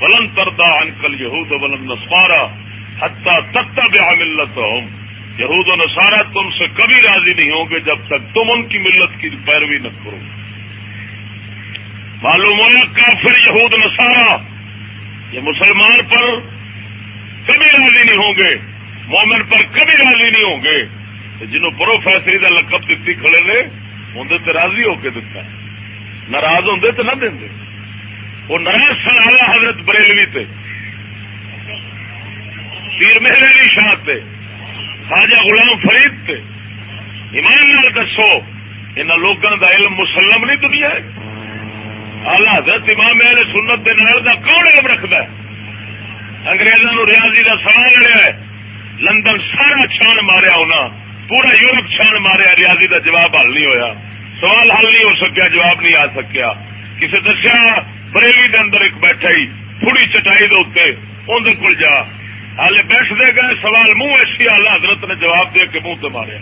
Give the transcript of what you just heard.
ولن تردا uncle یہود ولن نسوارا حتہ تتا بیا ملت ہوں یہود و نصارہ تم سے کبھی راضی نہیں ہوں گے جب تک تم ان کی ملت کی پیروی نہ کرو. معلوم ہوا کافر، یہود نصارہ، یہ مسلمان پر کبھی راضی نہیں ہوں گے، مومن پر کبھی راضی نہیں ہوں گے. جنہوں پروفیسری کا لقب دیتی کھڑے نے اندر تو راضی ہو کے دتا ناراض ہوں تو نہ دیں وہ ناراض سن آیا حضرت بریلوی تے۔ پیر محل علی شاہ تے۔ خواجہ غلام فرید تے۔ ایمان نال دسو ان لوگوں کا علم مسلم نہیں دنیا آلہ حضرت امام اہل سنت کے نال کا کون علم رکھتا ہے؟ انگریزوں ریاضی کا سوال لڑیا ہے۔ لندن سارا چھان ماریا ہونا پورا یورپ چھان ماریا، ریاضی کا جواب حل نہیں ہویا۔ سوال حل نہیں ہو سکیا، جواب نہیں آ سکیا۔ کسی دسیا بریلی کے اندر ایک بیٹھا ہی تھوڑی چٹائی دے اندر کول جا۔ ہال بیٹھتے گئے، سوال منہ ایسی آلہ حضرت نے جواب دے کے منہ تو ماریا۔